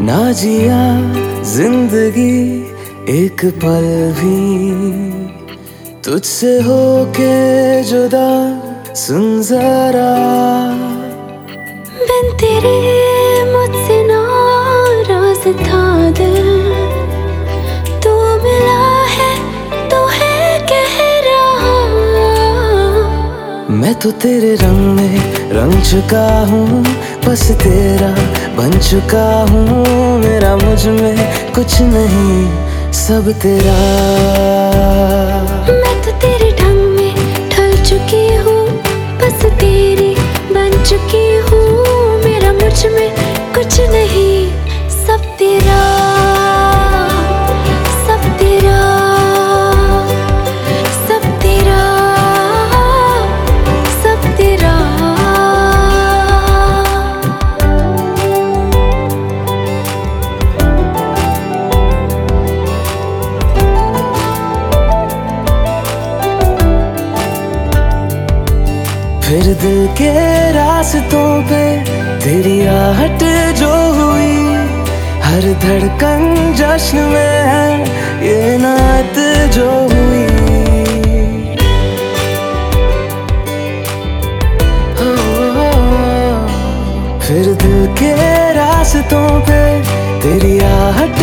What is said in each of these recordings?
ना जिया ज़िंदगी एक पल भी। तुझसे होके जुदा सुन जरा। बिन तेरे मुझसे नाराज़ था दिल। तू मिला है तो है कह रहा। मैं तो तेरे रंग में रंग चुका हूँ बस तेरा बन चुका हूँ मेरा मुझमें कुछ नहीं, सब तेरा। मैं तो तेरे ढंग में ढल चुकी हूँ, बस तेरी बन चुकी हूँ, मेरा मुझमें कुछ नहीं। फिर दिल के रास्तों पे तेरी आहट जो हुई, हर धड़कन जश्न में है ये नात जो हुई। फिर दिल के रास्तों पे तेरी आहट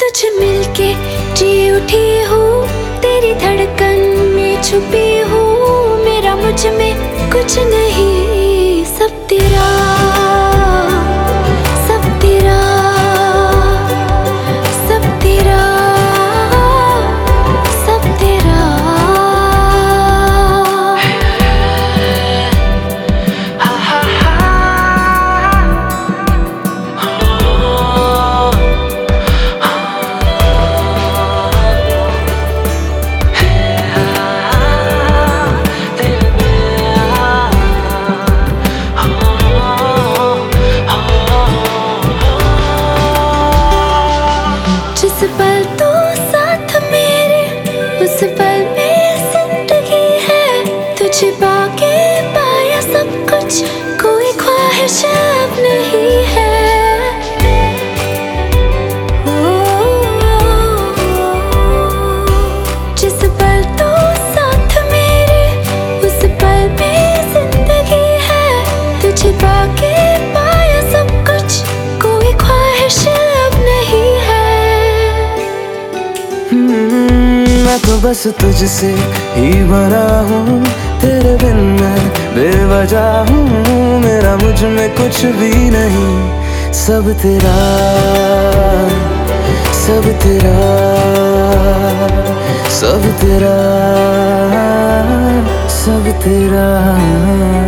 तुझे मिलके जी उठी हूँ, तेरी धड़कन में छुपी हूँ, मेरा मुझमें कुछ नहीं, सब तेरा उस पल मैं तो बस तुझसे ही बना हूँ। तेरे बिन मैं बेवजह हूँ। मेरा मुझमें कुछ भी नहीं। सब तेरा सब तेरा सब तेरा सब तेरा।